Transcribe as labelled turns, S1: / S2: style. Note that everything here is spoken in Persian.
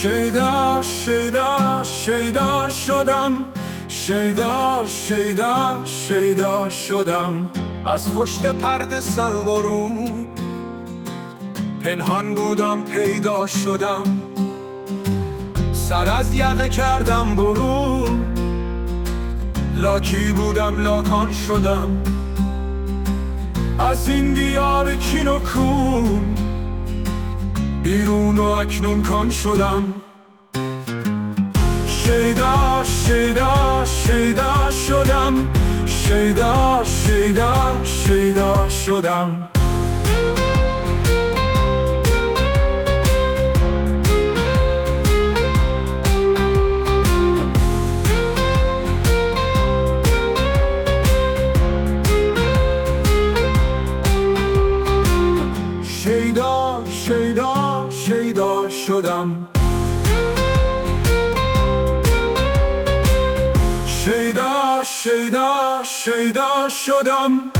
S1: شیدا شیدا شیدا شدم شیدا شیدا شیدا شدم از پشت پرده سلوارون پنهان بودم پیدا شدم سر از یقه کردم برون لاکی بودم لاکان شدم از این دیار کین و کون بیرون و اکنون کان شدم. شیدا شیدا شیدا شدم. شیدا شیدا شیدا شدم. شیدا شیدا شدم. شیدا شیدا شیدا شدم.